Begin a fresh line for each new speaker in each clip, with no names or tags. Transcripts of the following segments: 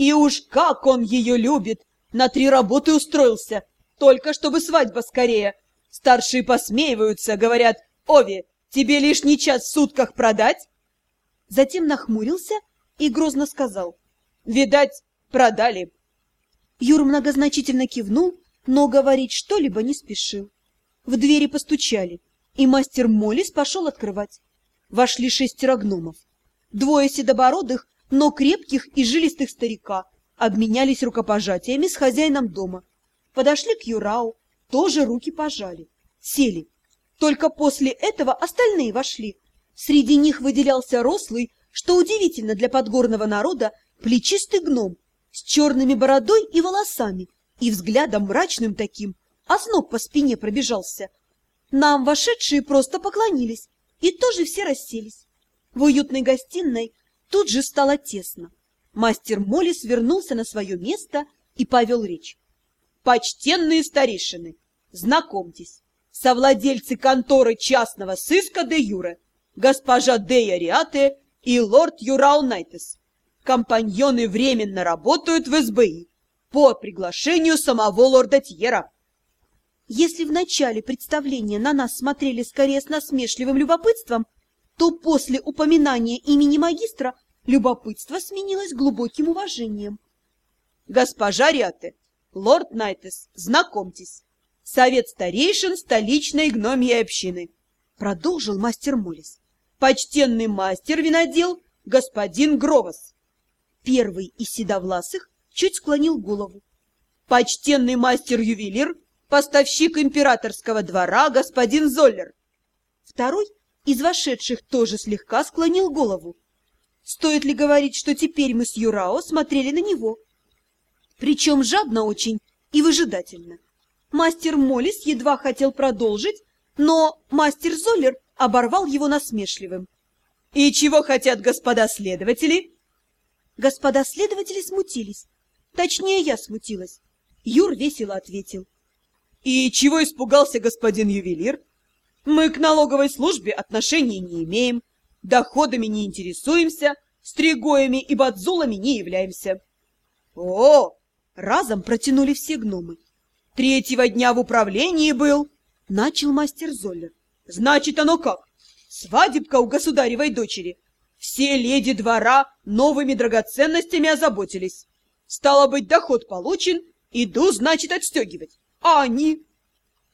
И уж как он ее любит! На три работы устроился, только чтобы свадьба скорее. Старшие посмеиваются, говорят, «Ови, тебе лишний час в сутках продать?» Затем нахмурился и грозно сказал, «Видать, продали». Юр многозначительно кивнул, но говорить что-либо не спешил. В двери постучали, и мастер Молис пошел открывать. Вошли шестеро гномов. Двое седобородых, но крепких и жилистых старика обменялись рукопожатиями с хозяином дома. Подошли к Юрау, тоже руки пожали. Сели. Только после этого остальные вошли. Среди них выделялся рослый, что удивительно для подгорного народа, плечистый гном с черными бородой и волосами и взглядом мрачным таким, а сноб по спине пробежался. Нам вошедшие просто поклонились, и тоже все расселись. В уютной гостиной тут же стало тесно. Мастер Молли свернулся на свое место и повел речь. «Почтенные старейшины, знакомьтесь, совладельцы конторы частного сыска де Юре, госпожа Дея Риате и лорд Юрау Найтес. Компаньоны временно работают в СБИ по приглашению самого лорда Тьера». Если в начале представления на нас смотрели скорее с насмешливым любопытством, то после упоминания имени магистра любопытство сменилось глубоким уважением. «Госпожа Ряте, лорд Найтес, знакомьтесь, совет старейшин столичной гномьей общины», продолжил мастер Молис. «Почтенный мастер-винодел, господин Гровос». Первый из седовласых чуть склонил голову. «Почтенный мастер-ювелир, поставщик императорского двора, господин Золлер». Второй из вошедших тоже слегка склонил голову. Стоит ли говорить, что теперь мы с Юрао смотрели на него? Причем жадно очень и выжидательно. Мастер Молис едва хотел продолжить, но мастер Золлер оборвал его насмешливым. «И чего хотят господа следователи?» Господа следователи смутились. Точнее, я смутилась. Юр весело ответил. «И чего испугался господин ювелир? Мы к налоговой службе отношений не имеем доходами не интересуемся, стригоями и бадзулами не являемся. О, разом протянули все гномы. Третьего дня в управлении был, начал мастер Золлер. Значит, оно как? Свадебка у государевой дочери. Все леди двора новыми драгоценностями озаботились. Стало быть, доход получен, иду, значит, отстегивать. А они...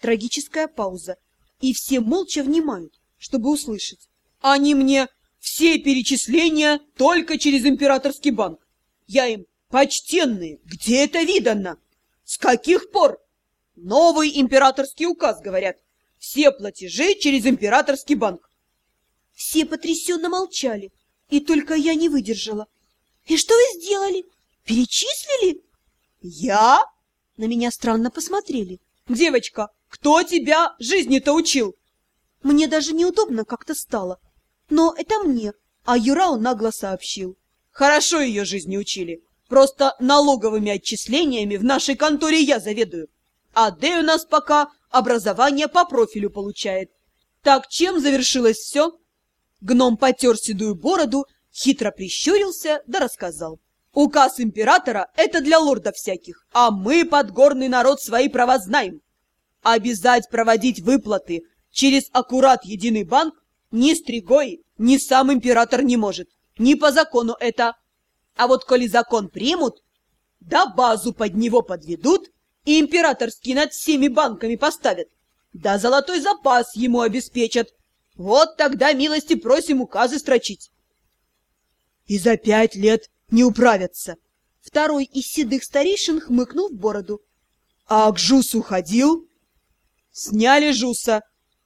Трагическая пауза, и все молча внимают, чтобы услышать. Они мне все перечисления только через императорский банк. Я им, почтенные, где это видано? С каких пор? Новый императорский указ, говорят. Все платежи через императорский банк. Все потрясенно молчали, и только я не выдержала. И что вы сделали? Перечислили? Я? На меня странно посмотрели. Девочка, кто тебя жизни-то учил? Мне даже неудобно как-то стало. Но это мне, а Юрау нагло сообщил. Хорошо ее жизни учили. Просто налоговыми отчислениями в нашей конторе я заведую. А Дэй у нас пока образование по профилю получает. Так чем завершилось все? Гном потер седую бороду, хитро прищурился да рассказал. Указ императора — это для лордов всяких, а мы, подгорный народ, свои права знаем. Обязать проводить выплаты через аккурат единый банк ни Стригой, ни сам император не может. Ни по закону это. А вот коли закон примут, да базу под него подведут и императорский над всеми банками поставят, да золотой запас ему обеспечат. Вот тогда милости просим указы строчить. И за пять лет не управятся. Второй из седых старейшин хмыкнул в бороду. А к Жусу ходил? Сняли Жуса.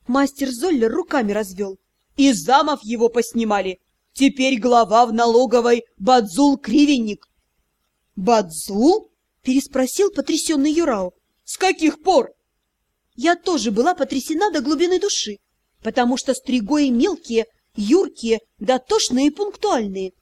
Мастер Золлер руками развел. И замов его поснимали. Теперь глава в налоговой Бадзул Кривенник. Бадзул? Переспросил потрясенный Юрау. С каких пор? Я тоже была потрясена до глубины души, потому что стригои мелкие, юркие, дотошные и пунктуальные.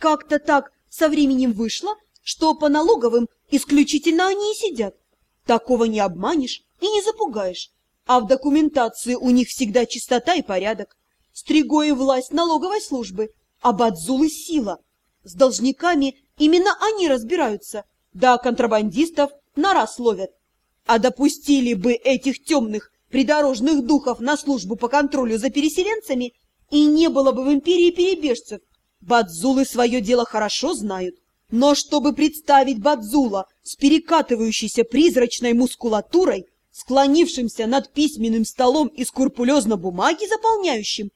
Как-то так со временем вышло, что по налоговым исключительно они и сидят. Такого не обманешь и не запугаешь. А в документации у них всегда чистота и порядок. Стригои власть налоговой службы, а Бадзулы сила. С должниками Именно они разбираются, да контрабандистов на раз ловят. А допустили бы этих темных придорожных духов на службу по контролю за переселенцами, и не было бы в империи перебежцев. Бадзулы свое дело хорошо знают. Но чтобы представить Бадзула с перекатывающейся призрачной мускулатурой, склонившимся над письменным столом и скрупулезно бумаги заполняющим. —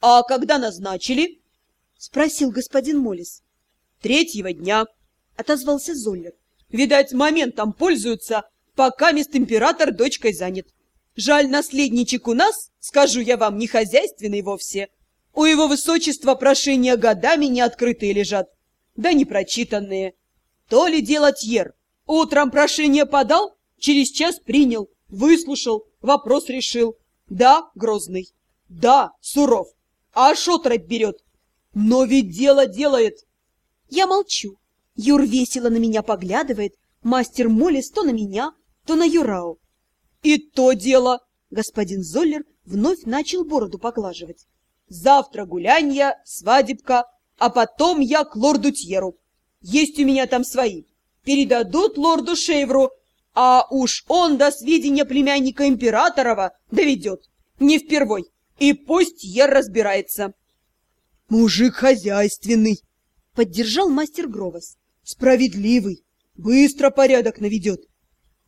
А когда назначили? — спросил господин Молис. — Третьего дня, — отозвался Золлер. — Видать, моментом пользуются, пока мест император дочкой занят. Жаль, наследничек у нас, скажу я вам, не хозяйственный вовсе. У его высочества прошения годами не открытые лежат, да не прочитанные. То ли дело Тьер. Утром прошение подал, через час принял, выслушал, вопрос решил. Да, грозный, да, суров, а шотрать берет. Но ведь дело делает. Я молчу. Юр весело на меня поглядывает, мастер Молис то на меня, то на Юрау. И то дело, господин Золлер вновь начал бороду поглаживать. Завтра гулянье, свадебка, а потом я к лорду Тьеру. Есть у меня там свои. Передадут лорду Шейвру, а уж он до сведения племянника Императорова доведет. Не впервой. И пусть Тьер разбирается.
Мужик хозяйственный, поддержал мастер Гровос. Справедливый, быстро порядок наведет.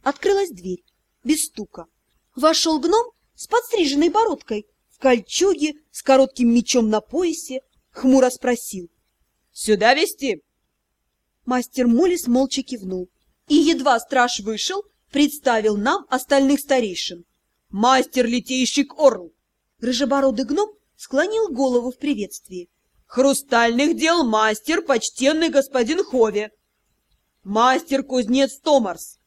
Открылась дверь без стука. Вошел гном с подстриженной бородкой, в кольчуге, с коротким мечом на поясе, хмуро спросил. — Сюда вести? Мастер Молис молча кивнул. И едва страж вышел, представил нам остальных старейшин. Мастер Литейщик Орл. Рыжебородый гном склонил голову в приветствии. Хрустальных дел мастер, почтенный господин Хове. Мастер-кузнец Томарс.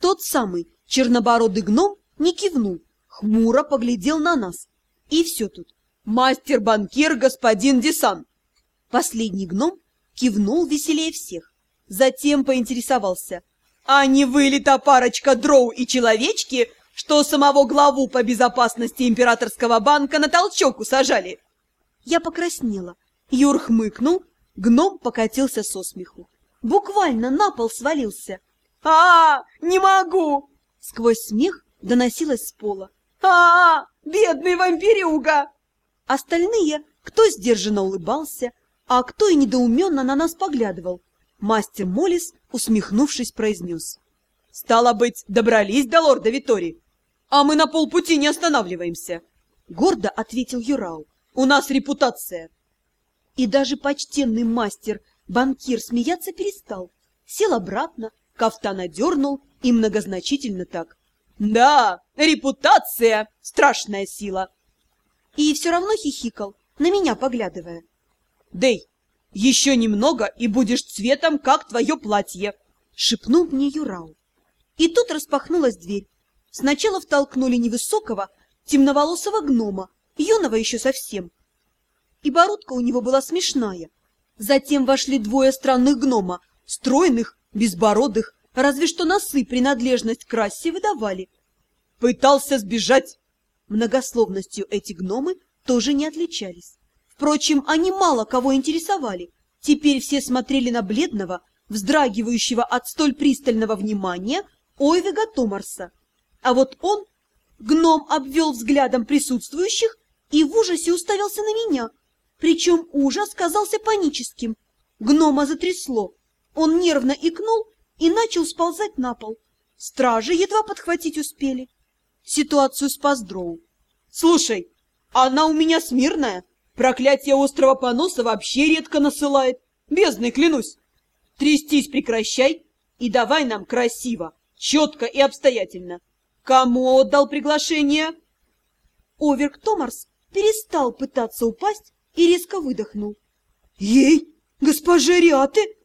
Тот самый, Чернобородый гном не кивнул, хмуро поглядел на нас. И все тут. Мастер-банкир господин Десан. Последний гном кивнул веселее всех. Затем поинтересовался. А не вы ли та парочка дроу и человечки, что самого главу по безопасности императорского банка на толчок усажали? Я покраснела. Юр хмыкнул, гном покатился со смеху. Буквально на пол свалился. «А, не могу! Сквозь смех доносилось с пола. а, -а, -а Бедный вампирюга!» Остальные, кто сдержанно улыбался, а кто и недоуменно на нас поглядывал. Мастер Молис, усмехнувшись, произнес. «Стало быть, добрались до лорда Витори, а мы на полпути не останавливаемся!» Гордо ответил Юрау. «У нас репутация!» И даже почтенный мастер, банкир, смеяться перестал. Сел обратно, кафтан одернул и многозначительно так. «Да, репутация — страшная сила!» И все равно хихикал, на меня поглядывая. «Дэй, еще немного, и будешь цветом, как твое платье!» — шепнул мне Юрау. И тут распахнулась дверь. Сначала втолкнули невысокого, темноволосого гнома, юного еще совсем. И бородка у него была смешная. Затем вошли двое странных гнома, стройных, безбородых, разве что носы принадлежность к расе выдавали. Пытался сбежать. Многословностью эти гномы тоже не отличались. Впрочем, они мало кого интересовали. Теперь все смотрели на бледного, вздрагивающего от столь пристального внимания Ойвега Томарса. А вот он, гном, обвел взглядом присутствующих и в ужасе уставился на меня. Причем ужас казался паническим. Гнома затрясло. Он нервно икнул и начал сползать на пол. Стражи едва подхватить успели. Ситуацию спас Дроу. «Слушай, она у меня смирная. Проклятие острого поноса вообще редко насылает. Бездной клянусь. Трястись прекращай и давай нам красиво, четко и обстоятельно. Кому отдал приглашение?» Оверк Томарс перестал пытаться упасть и резко выдохнул.
«Ей, госпоже Риаты!»